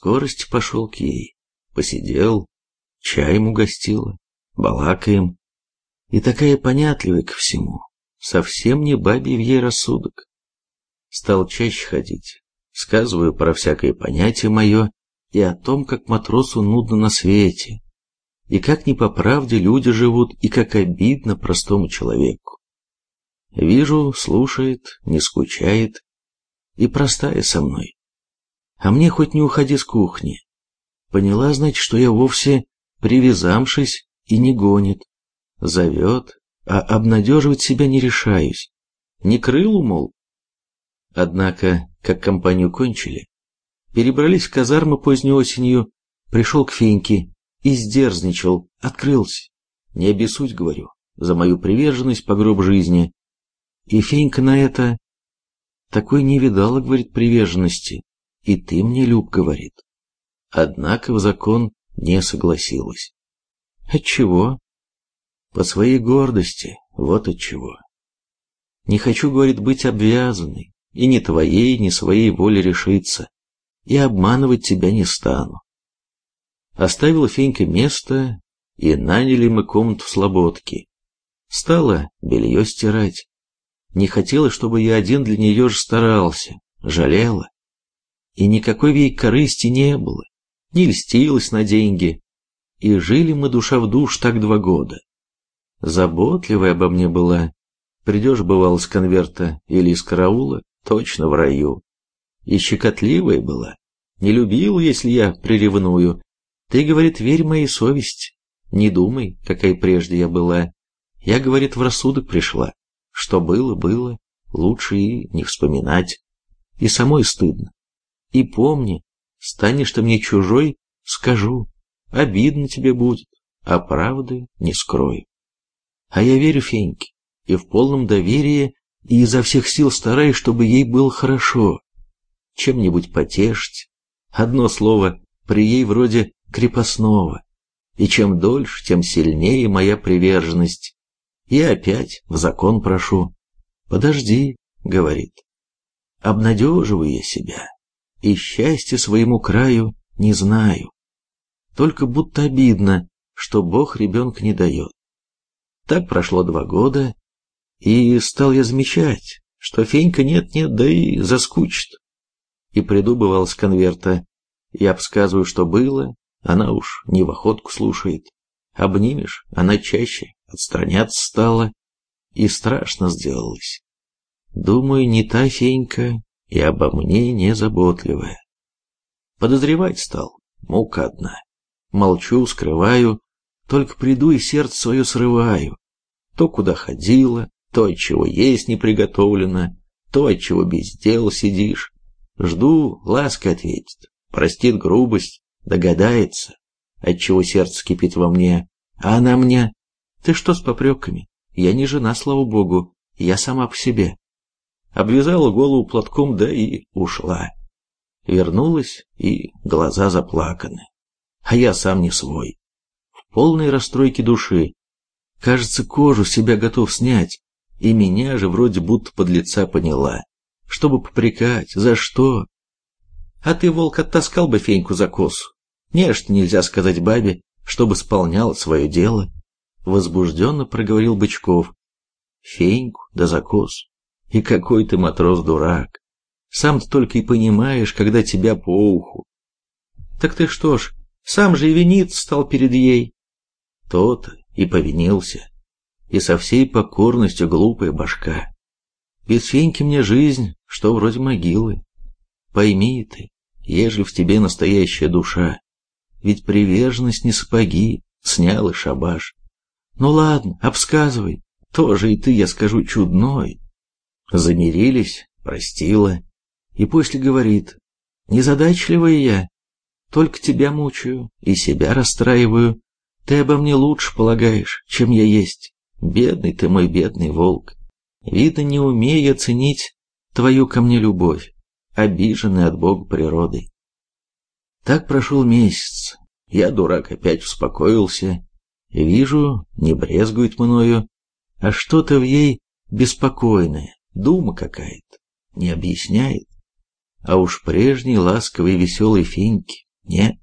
скорости пошел к ей. Посидел, чаем угостила, балакаем. И такая понятливая ко всему, совсем не бабий в ей рассудок. Стал чаще ходить, сказываю про всякое понятие мое и о том, как матросу нудно на свете, и как не по правде люди живут, и как обидно простому человеку. Вижу, слушает, не скучает, и простая со мной. А мне хоть не уходи с кухни. Поняла, значит, что я вовсе привязавшись и не гонит. Зовет, а обнадеживать себя не решаюсь. Не крылу, мол. Однако, как компанию кончили, перебрались в казармы поздней осенью, пришел к Феньке и сдерзничал, открылся. Не обессудь, говорю, за мою приверженность по гроб жизни. И Фенька на это такой не видала, говорит, приверженности. И ты мне, Люб, говорит. Однако в закон не согласилась. Отчего? По своей гордости, вот отчего. Не хочу, говорит, быть обвязанной, и ни твоей, ни своей воле решиться, и обманывать тебя не стану. Оставила Фенька место, и наняли мы комнату в Слободке. Стала белье стирать. Не хотела, чтобы я один для нее же старался, жалела. И никакой ей корысти не было, не льстилась на деньги. И жили мы душа в душ так два года. Заботливая обо мне была. Придешь, бывало, с конверта или из караула, точно в раю. И щекотливая была. Не любил, если я приревную. Ты, говорит, верь моей совести. Не думай, какая прежде я была. Я, говорит, в рассудок пришла. Что было, было, лучше и не вспоминать. И самой стыдно. И помни, станешь ты мне чужой, скажу, обидно тебе будет, а правды не скрою. А я верю Феньке, и в полном доверии, и изо всех сил стараюсь, чтобы ей было хорошо. Чем-нибудь потешить. Одно слово, при ей вроде крепостного. И чем дольше, тем сильнее моя приверженность. И опять в закон прошу. «Подожди», — говорит. Обнадеживаю я себя, и счастья своему краю не знаю. Только будто обидно, что Бог ребенка не дает. Так прошло два года, и стал я замечать, что Фенька нет-нет, да и заскучит. И приду, бывал, с конверта, и обсказываю, что было, она уж не в охотку слушает. Обнимешь, она чаще отстраняться стала, и страшно сделалось. Думаю, не та Фенька, и обо мне не заботливая. Подозревать стал, мука одна. Молчу, скрываю, только приду и сердце свое срываю. То, куда ходила, то, от чего есть не приготовлено, то, от чего без дел сидишь. Жду, ласка ответит, простит грубость, догадается, отчего сердце кипит во мне, а она мне... Ты что с попреками? Я не жена, слава богу, я сама по себе. Обвязала голову платком, да и ушла. Вернулась, и глаза заплаканы. А я сам не свой. В полной расстройке души. Кажется, кожу себя готов снять, и меня же вроде будто под лица поняла. Чтобы попрекать, за что? А ты, волк, оттаскал бы Феньку за косу. Нечто нельзя сказать бабе, чтобы сполнял свое дело. Возбужденно проговорил Бычков. Феньку да за косу. И какой ты матрос-дурак. Сам-то только и понимаешь, когда тебя по уху. Так ты что ж, сам же и виниться стал перед ей. То-то и повинился. И со всей покорностью глупая башка. Без Феньки мне жизнь, что вроде могилы. Пойми ты, ежели в тебе настоящая душа, ведь приверженность не сапоги, снял и шабаш. Ну ладно, обсказывай, тоже и ты, я скажу, чудной. Замирились, простила, и после говорит, незадачливая я, только тебя мучаю и себя расстраиваю. Ты обо мне лучше полагаешь, чем я есть. Бедный ты мой бедный волк. Видно, не умея ценить твою ко мне любовь обиженный от Бога природой. Так прошел месяц. Я, дурак, опять успокоился. Вижу, не брезгует мною, а что-то в ей беспокойное, дума какая-то, не объясняет. А уж прежней ласковой веселой финьки Нет.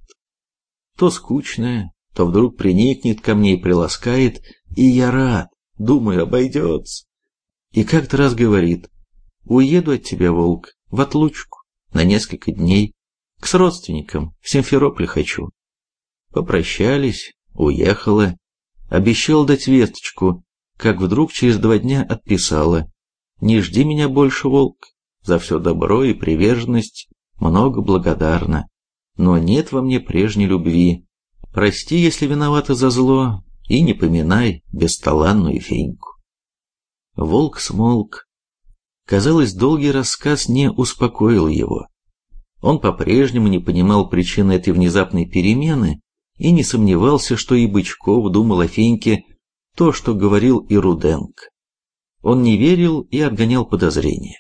То скучная, то вдруг приникнет ко мне и приласкает, и я рад, думаю, обойдется. И как-то раз говорит, уеду от тебя, волк, в отлучку, на несколько дней, к родственникам, в Симферополь хочу. Попрощались, уехала, обещал дать весточку, как вдруг через два дня отписала. Не жди меня больше, волк, за все добро и приверженность много благодарна, но нет во мне прежней любви. Прости, если виновата за зло, и не поминай бесталанную феньку. Волк смолк. Казалось, долгий рассказ не успокоил его. Он по-прежнему не понимал причины этой внезапной перемены и не сомневался, что и Бычков думал о Феньке то, что говорил и Руденко. Он не верил и отгонял подозрения.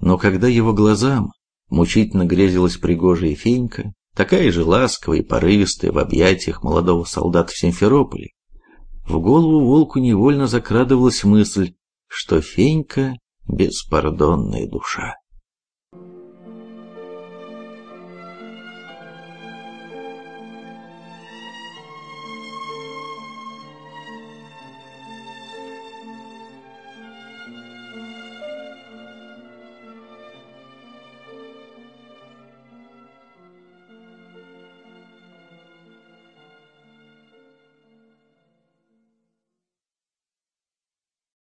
Но когда его глазам мучительно грезилась пригожая Фенька, такая же ласковая и порывистая в объятиях молодого солдата в Симферополе, в голову волку невольно закрадывалась мысль, что Фенька — беспардонная душа.